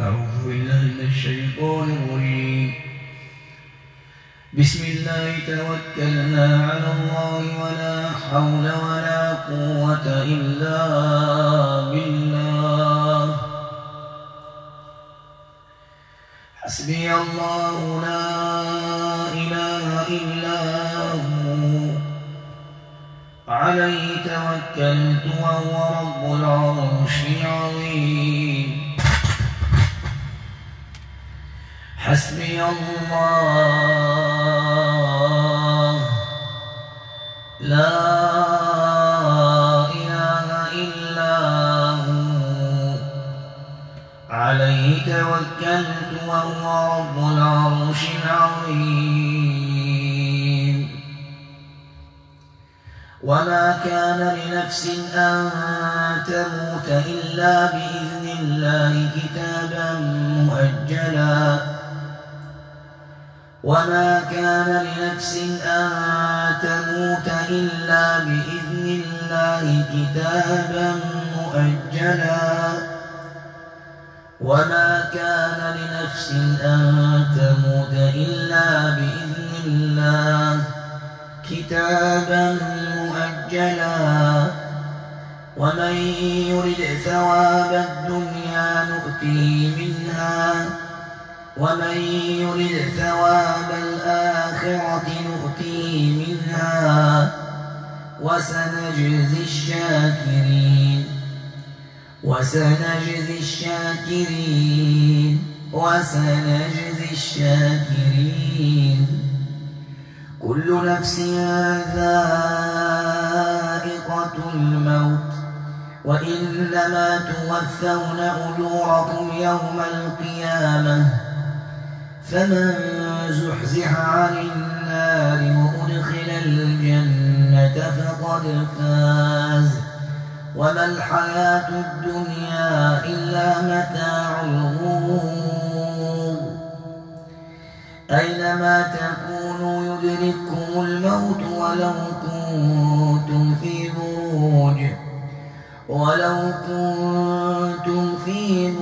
أعوذ بالله من الشيطان الرجيم. بسم الله توكلنا على الله ولا حول ولا قوة إلا بالله. حسبي الله لا إله إلا هو. عليه توكلت وهو رب العرش العظيم. حسبي الله. لا إله إلا هو. عليه توكلت وهو رب العرش العظيم. وما كان لنفس أن تموت إلا بإذن الله كتابا مؤجلا. وما كان لنفس أن تموت إلا بإذن الله كتابا مؤجلا وما كان لنفس أن تموت إلا بإذن الله كتابا مؤجلا ومن يرد ثواب الدنيا نؤتيه منها ومن يرد ثواب الآخرة نؤتيه منها وسنجزي الشاكرين وسنجزي الشاكرين وسنجزي الشاكرين كل نفس ذائقة الموت وإنما توفون أجوركم يوم القيامة فمن زحزح عن النار وأدخل الجنة فقد فاز وما الحياة الدنيا إلا متاع الغرور أينما تكونوا يدرككم الموت ولو كنتم في بروج ولو كنتم في بروج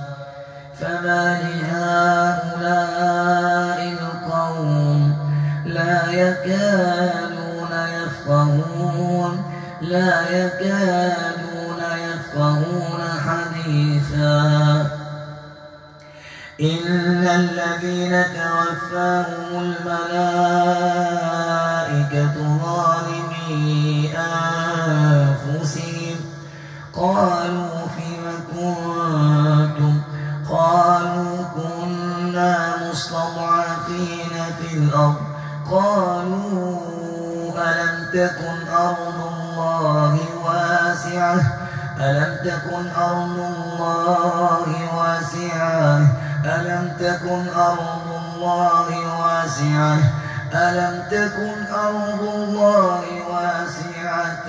فما لهؤلاء القوم لا يكادون يفقهون لا يكادون يفقهون حديثا. إن الذين توفاهم الملائكة قالوا ألم تكن أرض الله واسعة؟ ألم تكن أرض الله واسعة؟ ألم تكن أرض الله واسعة؟ ألم تكن أرض الله واسعة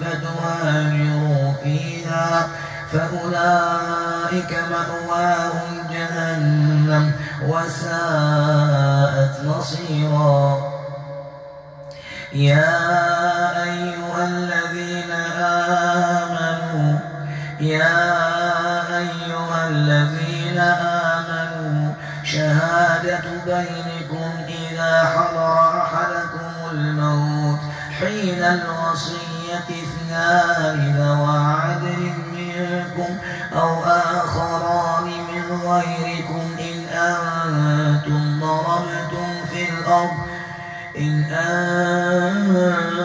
فتهاجروا فيها؟ فأولئك مأواهم جهنم. وساءت مصيرا. يا أيها الذين آمنوا يا أيها الذين آمنوا شهادة بينكم إذا حضر أحدكم الموت حين الوصية اثنان ذوى عدل منكم أو آخران من غيركم أنتم ضربتم في الأرض. إن أنتم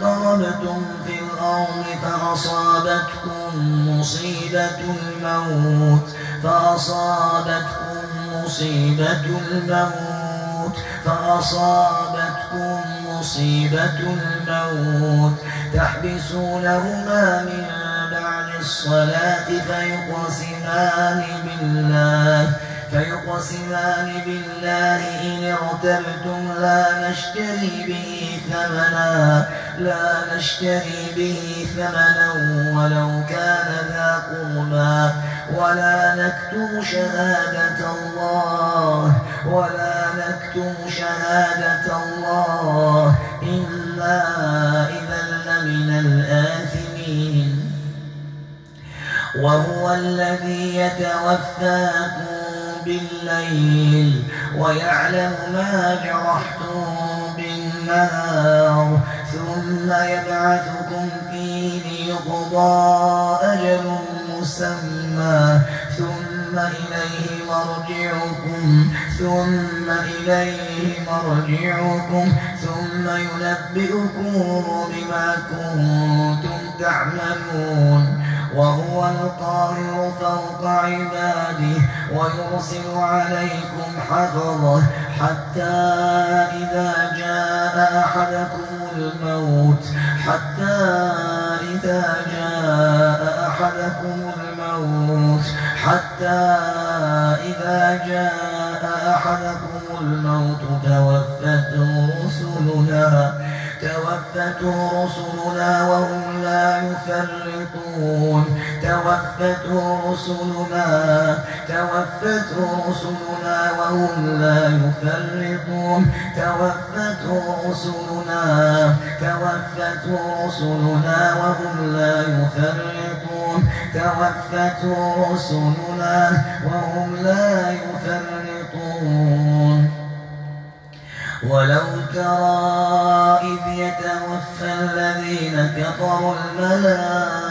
ضربتم في الأرض فأصابتكم مصيبة الموت. فأصابتكم مصيبة الموت. فأصابتكم مصيبة الموت. تحبسونهما من عن الصلاة فيقسمان بالله. فيقسمان بالله إن ارتبتم لا نشتري به ثمنا لا نشتري به ثمنا ولو كان ذا قربى. ولا نكتم شهادة الله ولا نكتم شهادة الله إلا إذا لمن الآثمين. وهو الذي يتوفاكم بالليل ويعلم ما جرحتم بالنهار ثم يبعثكم فيه ليقضى أجل مسمى ثم إليه مرجعكم ثم إليه مرجعكم ثم ينبئكم بما كنتم تعملون. وهو القاهر فوق عباده ويرسل عليكم حفظه حتى إذا جاء أحدكم الموت حتى إذا جاء أحدكم الموت حتى إذا جاء أحدكم الموت رسلنا توفته رسلنا وهم لا يفرطون. توفته رسلنا توفته رسلنا وهم لا يفرطون. توفته رسلنا توفته رسلنا وهم لا يفرطون. توفته رسلنا وهم لا يفرطون. ولو ترى إذ يتوفى الذين كفروا الملائكة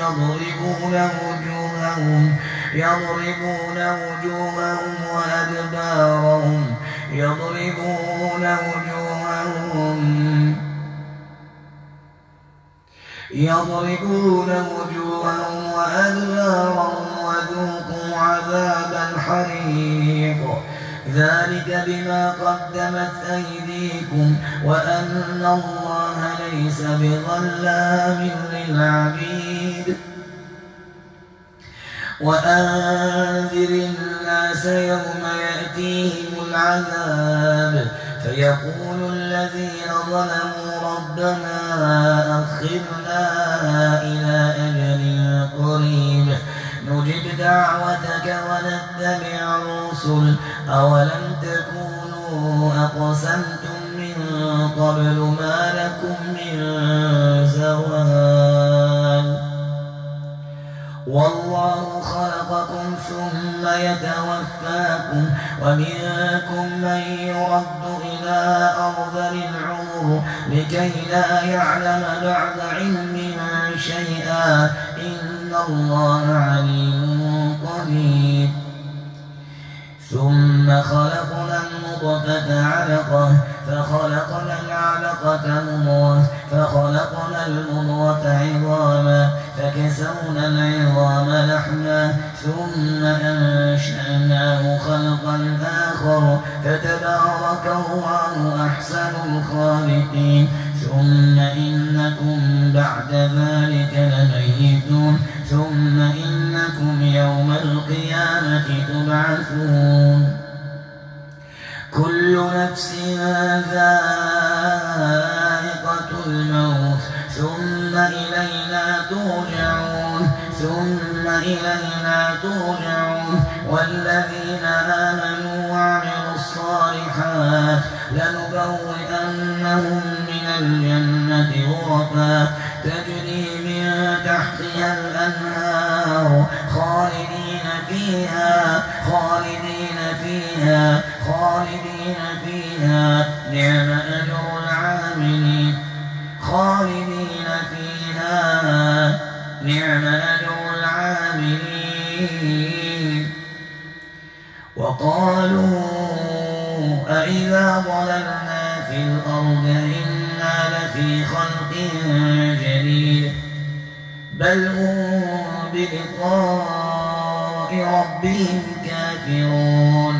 يضربون وجوههم يضربون وجوههم وأدبارهم يضربون وجوههم يضربون وجوههم وأدبارهم وذوقوا عذاب الحريق. ذلك بما قدمت أيديكم وأن الله ليس بظلام للعبيد. وأنذر الناس يوم يأتيهم العذاب. فيقول الذين ظلموا ربنا أخرنا إلى أجل قريب. نجب دعوتك ونتبع الرسل. أولم تكونوا أقسمتم من قبل ما لكم من زوال والله خلقكم ثم يتوفاكم ومنكم من يرد إلى أرذل العمر لكي لا يعلم بعد علم شيئا إن الله عليم خلقنا النطفة علقة فخلقنا العلقة مضغة فخلقنا المضغة عظاما فكسونا العظام لحما ثم أنشأناه خلقا آخر فتبارك الله أحسن الخالقين. ثم إنكم بعد ذلك لميتون ثم إنكم يوم القيامة تبعثون. كل نفس ذائقة الموت ثم إلينا ترجعون ثم إلينا ترجعون. والذين آمنوا وعملوا الصالحات لنبوئنهم من الجنة غرفا. تجري من تحتها الأنهار خالدين فيها خالدين فيها. خالدين فيها نعم أجر العاملين. خالدين فيها نعم أجر العاملين. وقالوا أئذا ضللنا في الأرض إنا لفي خلق جديد. بل هم بلقاء ربهم كافرون.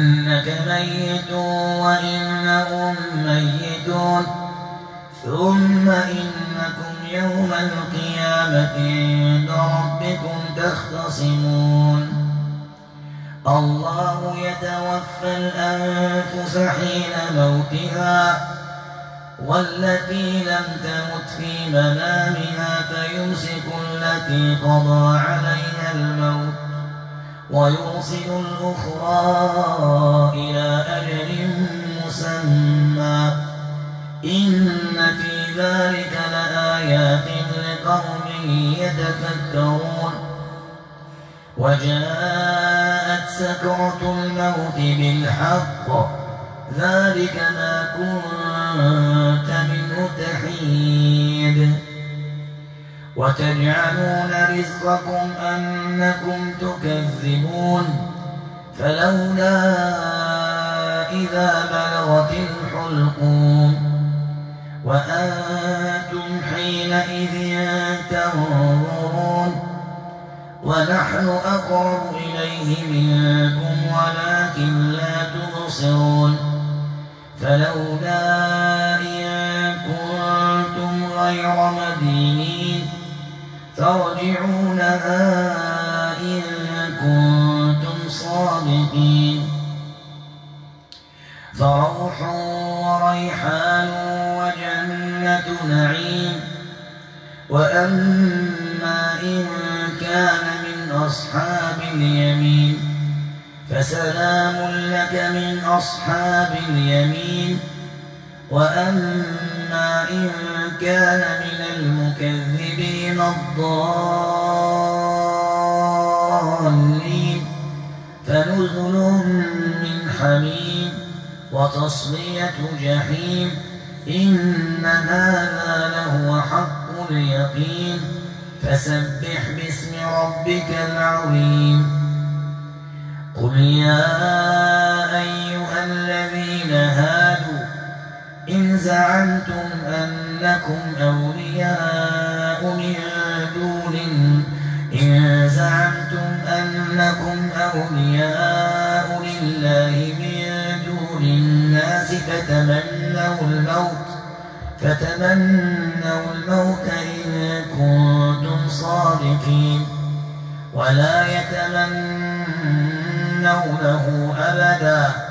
إنك ميت وإنهم ميتون. ثم إنكم يوم القيامة عند ربكم تختصمون. الله يتوفى الأنفس حين موتها والتي لم تمت في منامها فيمسك التي قضى عليها الموت. ويرسل الأخرى إلى أجل مسمى. إن في ذلك لآيات لقوم يتفكرون. وجاءت سكرة الموت بالحق. ذلك ما كنت منه تحيد. وتجعلون رزقكم أنكم تكذبون فلولا إذا بلغت الحلقوم وأنتم حينئذ تنظرون ونحن أقرب إليه منكم ولكن لا تبصرون فلولا إن كنتم غير مدينين ترجعونها إن كنتم صادقين. فروح وريحان وجنة نعيم. وأما إن كان من أصحاب اليمين فسلام لك من أصحاب اليمين. وأما إن كان من المكذبين الضالين فنزل من حميم وتصلية جحيم إن هذا لهو حق اليقين فسبح باسم ربك العظيم قل يا أيها الذين هادوا زعمتم أنكم أولياء من دون إن زعمتم أنكم أولياء لله من دون الناس فتمنوا الموت فتمنوا الموت إن كنتم صادقين. ولا يتمنونه أبدا.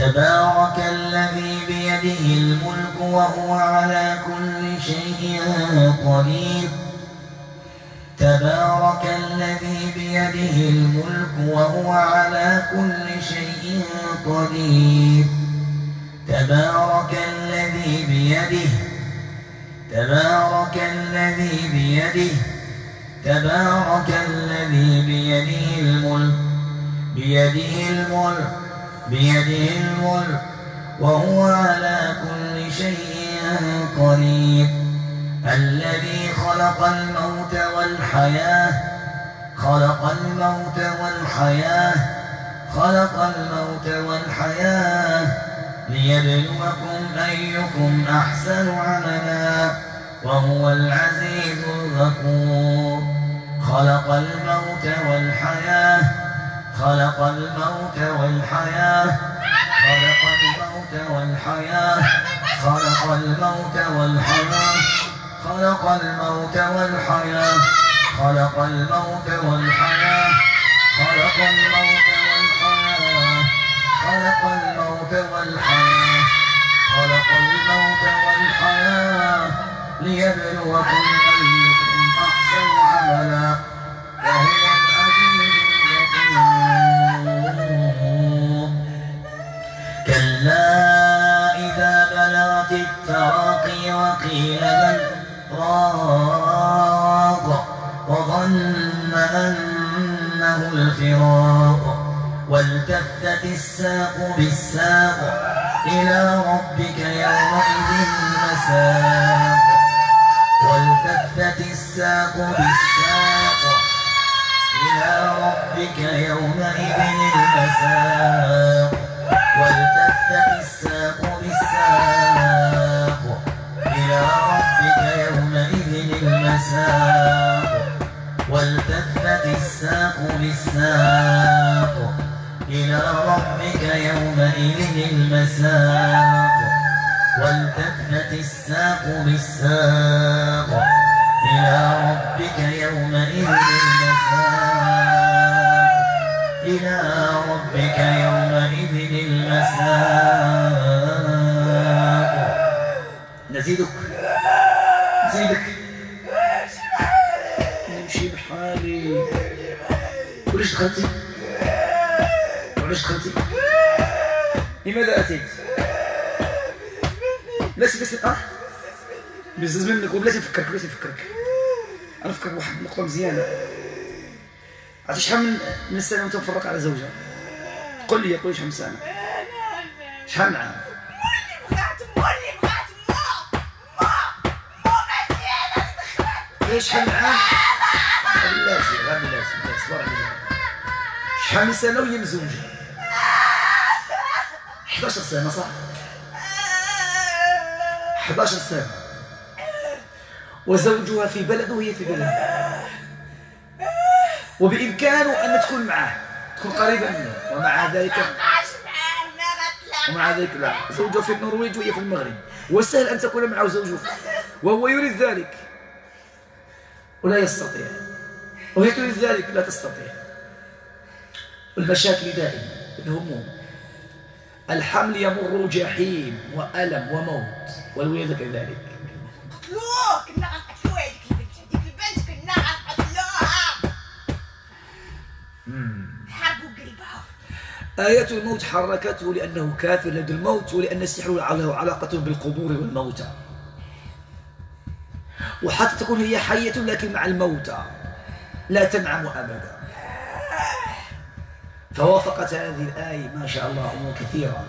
تبارك الذي بيده الملك وهو على كل شيء قدير. تبارك الذي بيده الملك وهو على كل شيء قدير. تبارك الذي بيده تبارك الذي بيده تبارك الذي بيده الملك بيده الملك بيده الملك وهو على كل شيء قدير. الذي خلق الموت والحياة خلق الموت والحياة خلق الموت والحياة ليبلوكم أيكم أحسن عملا وهو العزيز الغفور. خلق الموت والحياة خلق الموت والحياة. خلق الموت والحياة. خلق الموت والحياة. خلق الموت والحياة. خلق الموت والحياة. خلق الموت والحياة. خلق الموت والحياة. خلق الموت والحياة. ليبلوكم أيكم أحسن عملا. قيل بل راض وظن أنه الفراق والتفت الساق بالساق إلى ربك يومئذ المساق والتفت الساق بالساق إلى ربك يومئذ المساق والتفت الساق بالساق إلى ربك يومئذ المساق والتفت الساق بالساق إلى ربك يومئذ المساق والتفت الساق بالساق إلى ربك يومئذ المساق إلى ربك يومئذ المساق نزيدك. نزيدك نمشي بحالي. وليش دخلتي؟ وليش دخلتي؟ لماذا أتيت؟ بس بس آه بزز منك وبلاتي نفكرك بلاتي نفكرك. أنا نفكرك واحد النقطة مزيانة. عرفتي شحال من من سنه وأنت مفرق على زوجها قول لي قول لي شحال من سنة؟ شحال من عام؟ إيه شحال عام بلاتي غير بلاتي بلاتي صبر عليا شحال من سنة وهي مزوجة؟ 11 سنة صح؟ 11 سنة. وزوجها في بلد وهي في بلد. وبإمكانه أن تكون معه تكون قريبة منه. ومع ذلك ومع ذلك لا. زوجها في النرويج وهي في المغرب. وسهل أن تكون معه زوجه وهو يريد ذلك. ولا يستطيع. وهي تريد ذلك لا تستطيع. المشاكل دائما الهموم الحمل يمر جحيم وألم وموت والولادة كذلك آيات الموت حركته لأنه كافر لدى الموت ولأن السحر له علاقة بالقبور والموتى. وحتى تكون هي حية لكن مع الموتى. لا تنعم أبدا. فوافقت هذه الآية ما شاء الله أمور كثيرة.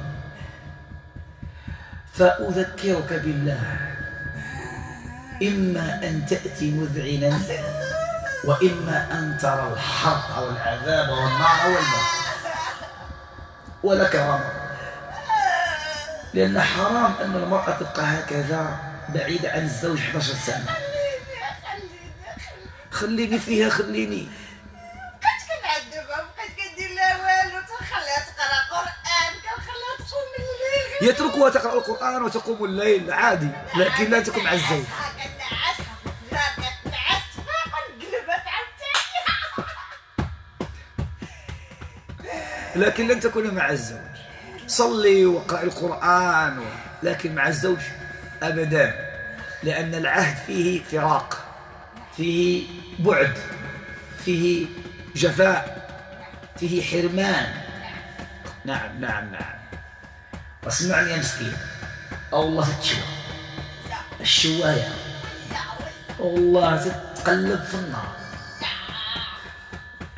فأذكرك بالله. إما أن تأتي مذعنا وإما أن ترى الحرق والعذاب والنار والموت. ولك أمر لأن حرام أن المرأة تبقى هكذا. بعيدة عن الزوج 11 سنة. خليني فيها خليني. بقيت كنعذبها بقيت كندير لها والو تنخليها تقرأ قرآن كنخليها تصوم الليل. يتركها تقرأ القرآن وتقوم الليل عادي لكن لا تكون مع الزوج. لكن لن تكون مع الزوج. صلي وقرأ القرآن. لكن مع الزوج أبدا لأن العهد فيه فراق فيه بعد فيه جفاء فيه حرمان. نعم نعم نعم. واسمعني يا مسكين. الله تتشوى لا الشواية. لا والله تتقلب في النار.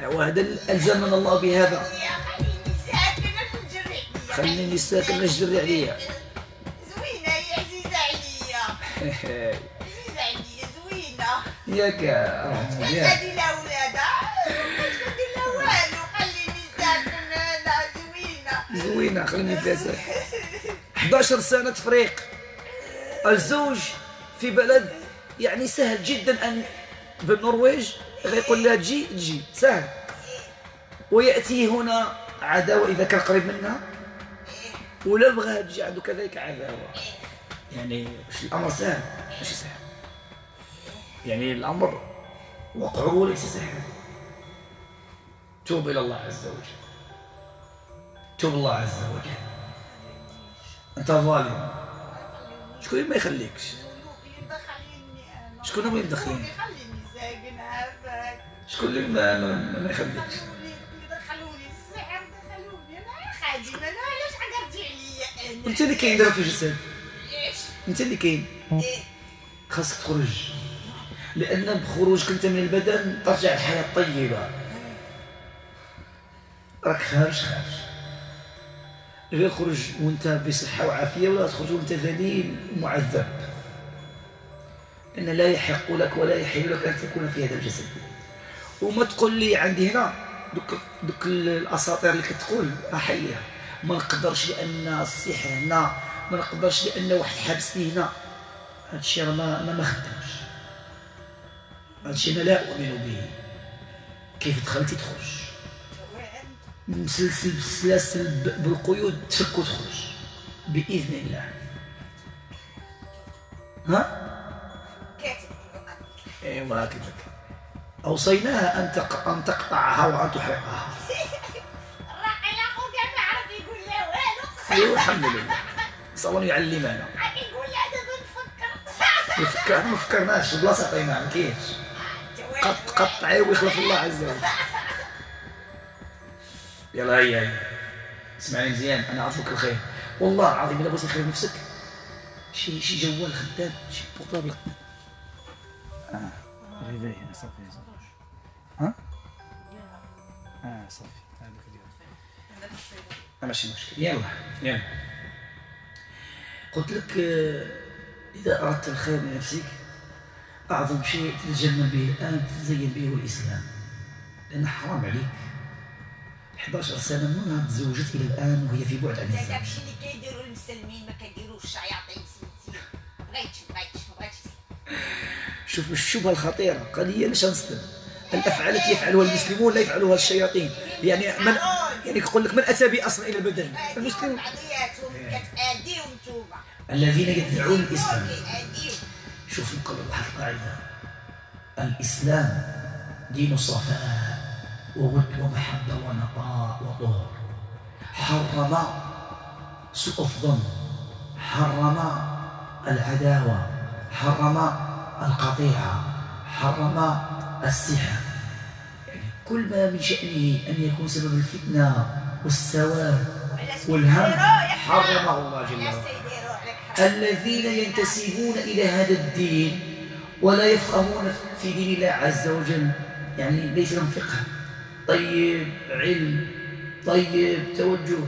وهذا ألزمنا الله بهذا. خليني ساكن نجري عليا. زوينه زوينة. خليني ساكن 11 سنة تفريق. الزوج في بلد يعني سهل جدا أن بالنرويج غيقول لها تجي تجي. سهل. ويأتي هنا عداوة إذا كان قريب منها. ولا بغاها تجي عنده كذلك عداوة. يعني مش الأمر سهل. ماشي سهل. يعني الأمر وقعه ليس سهل توب إلى الله عز وجل. توب الله عز وجل. أنت ظالم. شكون اللي ما يخليكش؟ شكون اللي مدخلين ساكن عافاك شكون اللي ما, ما, ما يخليكش؟ دخلوني السحر دخلوني. أنا خادمة أنا علاش عقرتي عليا؟ أنا انت اللي كاين دابا في الجسد إيش انت اللي كاين. خاصك تخرج. لأن بخروجك أنت من البدن ترجع الحياة طيبه راك خارج خارج. غير خرج وأنت بصحة وعافية ولا تخرج وأنت ذليل ومعذب ان لا يحق لك ولا يحل لك أن تكون في هذا الجسد. وما تقول لي عندي هنا دوك دوك الأساطير اللي كتقول احيها ما نقدرش لأن السحر هنا. ما نقدرش لأن واحد حابسني هنا هادشي راه ما ما خدامش هادشي أنا لا أؤمن به. كيف دخلتي تخرج؟ مسلسل بالسلاسل بالقيود تفك وتخرج. بإذن الله. ها؟ ايوا هكذا. أوصيناها أن أن تقطعها وأن تحرقها. الراقي يا خويا ما عرف يقول لا والو. ايوا الحمد لله. الله يعلمنا. يفكر ما فكرناش البلاصه عطيناها ما كاينش. قط قطعي ويخلف الله عز وجل. يلا هيا هيا. اسمعني مزيان أنا عارفك الخير. والله العظيم الا بغيتي خير نفسك شي شي جوال خدام شي بورطابل آه. غير صافي صافي. ها؟ آه صافي. هذاك ديال ماشي مشكل. يلا يلا. قلت لك آه، إذا أردت الخير لنفسك أعظم شيء تتجمل به الآن تتزين به هو الإسلام لأن حرام عليك. 11 سنة من نهار تزوجت إلى الآن وهي في بعد عن الزواج داكشي اللي كيديروا المسلمين ما كيديروش الشياطين سميتي. بغيتش بغيتش بغيتش شوف الشبهة الخطيرة قال هي لاش نسلم الأفعال التي يفعلها المسلمون لا يفعلها الشياطين. يعني من يعني يقول لك من أتى بأصل إلى البدن المسلمون. الذين يدعون كيأديهم شوف نقول واحد القاعدة. الإسلام دين صفاء وود ومحبة ونقاء وطهر. حرم سوء الظن. حرم العداوة. حرم القطيعة. حرم السحر يعني كل ما من شأنه أن يكون سبب الفتنة والسواد والهم حرمه الله جل وعلا. الذين ينتسبون إلى هذا الدين ولا يفقهون في دين الله عز وجل يعني ليس لهم فقه. طيب علم طيب توجه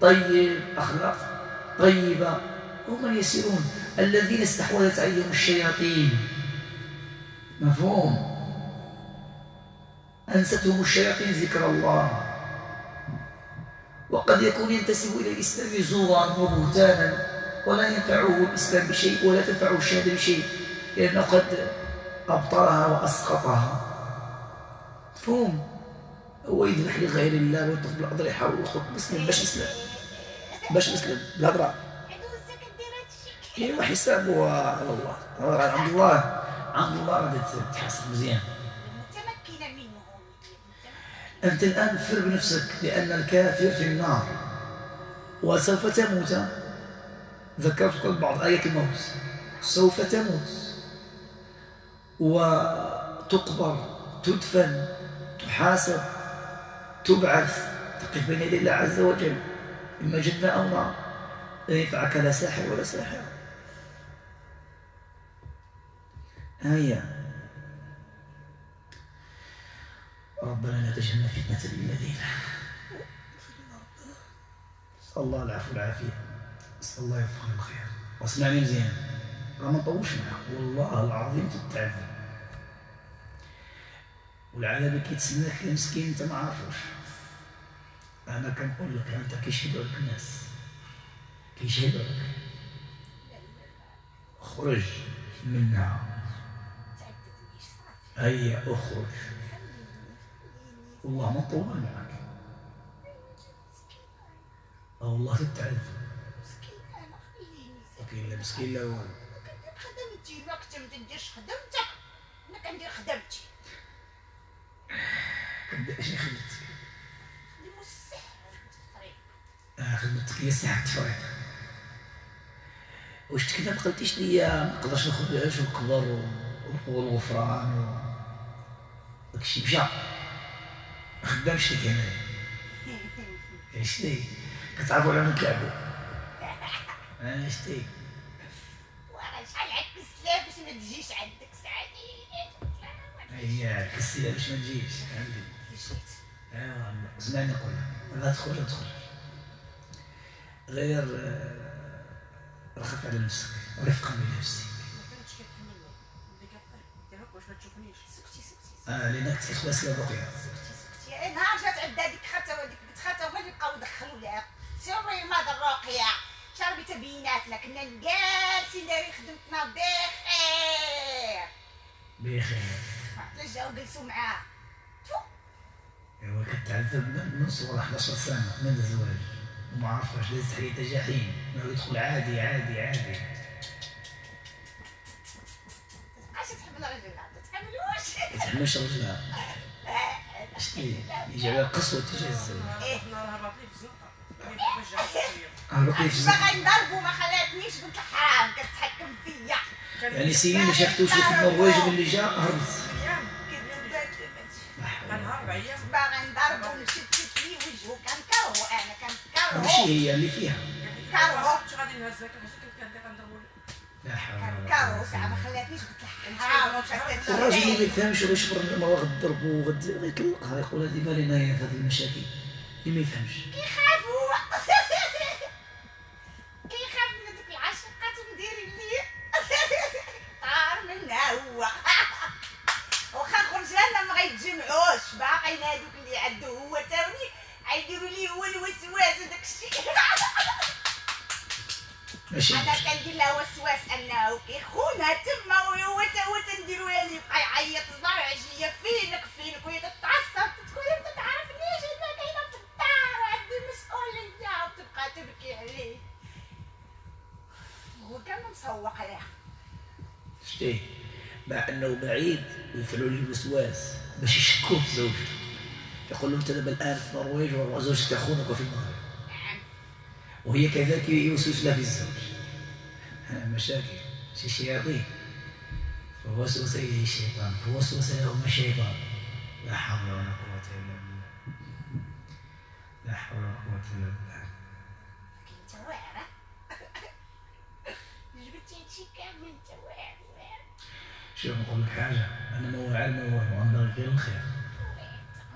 طيب أخلاق طيبة هم اليسيرون الذين استحوذت عليهم الشياطين. مفهوم؟ أنستهم الشياطين ذكر الله. وقد يكون ينتسب إلى الإسلام زورا وبهتانا ولا ينفعه الإسلام بشيء ولا تنفعه الشهادة بشيء لأنه قد أبطلها وأسقطها. مفهوم؟ هو يذبح لغير الله ويطلق بالأضرحة ويخرج مسلم باش يسلم باش يسلم بالهضرة عدوزة كدير هادشي ايوا حسابه على الله عند الله. عند الله غادي تحاسب مزيان. أنت الآن فر بنفسك لأن الكافر في النار. وسوف تموت. ذكرتك بعض آية الموت. سوف تموت. وتقبر تدفن تحاسب تبعث تقف بين يدي الله عز وجل. إما جنة أو نار لا ينفعك لا ساحر ولا ساحر. هيا. ربنا لا تجعلنا فتنة للذين. نسأل الله العفو والعافية. نسأل الله يوفقنا الخير. واسمعني مزيان. راه ما نطولش معاك. والله العظيم تتعذب والعذاب اللي كيتسناك مسكين انت ما عارفوش أنا كنقول لك أنت كيشهدوا لك الناس. كيشهدوا لك خرج منها. هيا اخرج. والله ما نطول معك. أو والله أنا خليني وكاين لا مسكين لا والو خدمتي ما كنت ما تديرش خدمتك أنا كندير خدمتي شنو خدمتك خدمو السحر في الطريق آه خدمتك. هي ساعة التفريط واش كذا ما قلتيش ليا ما نقدرش ناخذ العيش والكبر والغفران و داكشي. مشى ما خدامش ليك أنا شتي كتعرفوا على من تلعبوا آه، شتي وراه شحال عندك السلاف باش ما تجيش عندك سعادي هي كسيها باش ما تجيش عندي. جيت ايوا اسمعني نقول لك لا تدخل لا تدخل. غير آه، رخف على نفسك رفقا بنفسك ما كانتش كتحمل ملي كطيح بنت خاته هما اللي بقاو يدخلوا لها سيري ما الرقيه شربي تبيناتنا كنا جالسين دايرين خدمتنا بخير بخير علاش جاو جلسوا معاه ايوا كتعذب من من صغر 11 سنه من الزواج وما عرفاش دازت حياتها جحيم ما يدخل عادي عادي عادي علاش تحب الرجل ما تحملوش ما تحملش رجلها شتي يجي عليها قسوه تجاه الزواج إيه. نهار هبط لي في اللي الزنقة. باغا نضربو ما خلاتنيش بنت الحرام كتحكم فيا. يعني سيدي ما شافتوش في النرويج ملي جا هربت. باغا نضربو نشتت فيه وجهو كنكرهو أنا. كنكرهو. ماشي هي اللي فيها. كنت غادي نهزك حاجة كنت كندير كندور لا حول ولا كنكرهو قوة ساعه ما. خلاتنيش الراجل اللي ما يفهمش ولا يشوف المراه غتضربو غد- غيطلقها يقول هذه مالي نايا في هذه المشاكل. اللي ما يفهمش. كيخاف هو. كيخاف من هذوك العشقات ومديرين ليه؟ طار منها هو. واخا نخرج أنا ما غيتجمعوش. باقيين هذوك اللي عنده أنا. كندير له وسواس انه كيخونها تما وهو تا هو تنديرو ليه يبقى يعيط صباح عجليه فينك؟ فينك؟ وهي تتعصب. تقول انت تعرفنيش. أنا كاينة في الدار وعندي مسؤولية وتبقى تبكي عليه هو كان مسوق لها. شتي؟ مع أنه بعيد ويفعلوا لي الوسواس. باش يشكوك في زوجته. يقول له أنت دابا الآن في النرويج وزوجتك اخونك وفي المغرب. نعم. وهي كذلك يوسوس لها في الزوج. مشاكل شي شياطين. فوسوس إليه الشيطان فوسوس لهما الشيطان. لا حول ولا قوة إلا بالله. لا حول ولا قوة إلا بالله. شوف نقول لك حاجة. أنا ما واعر ما والو أنا باغي غير الخير.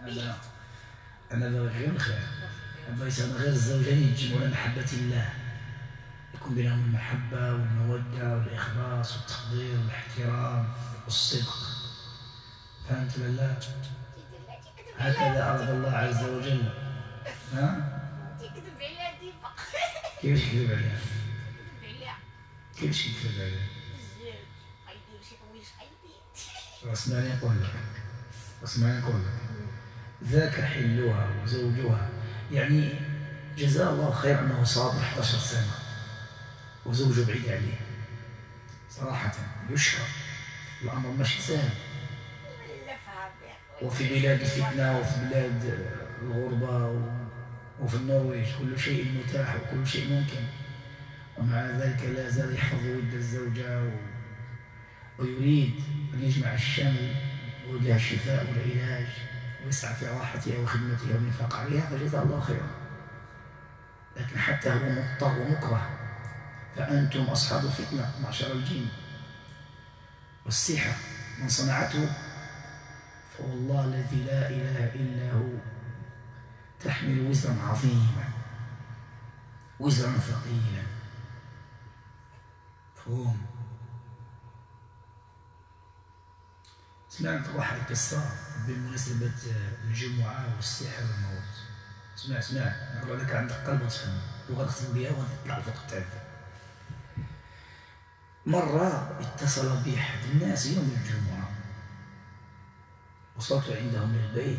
أنا أنا غير الخير. أنا غير الزوجين يتجمعوا على محبة الله. بينهم المحبة والمودة والإخلاص والتقدير والاحترام والصدق فهمت ولا لا؟ هكذا أرضى الله عز وجل ها؟ تكذب عليها كيفاش؟ تكذب عليها كيفاش يكذب عليها؟ اسمعني نقول لك اسمعني نقول لك ذاك حلها وزوجها يعني جزاه الله خير انه صابر 11 سنة وزوجه بعيد عليه. صراحة يشكر الأمر ماشي سهل. وفي بلاد الفتنة وفي بلاد الغربة و- وفي النرويج. كل شيء متاح وكل شيء ممكن. ومع ذلك لا زال يحفظ ود الزوجة و... ويريد أن يجمع الشمل ويريد الشفاء والعلاج ويسعى في راحتها وخدمتها والنفاق عليها فجزاه الله خيرا. لكن حتى هو مضطر ومكره. فأنتم أصحاب الفتنة معشر الجن. والسحر من صنعته؟ فوالله الذي لا إله إلا هو. تحمل وزرا عظيما وزرا ثقيلا. مفهوم سمعت واحد القصة بمناسبة الجمعة والسحر والموت. اسمع اسمع نقول لك عندك قلب وتفهم. وغنختم بها وغنطلع فوق التعذب مرة اتصل بي أحد الناس يوم الجمعة. وصلت عندهم للبيت.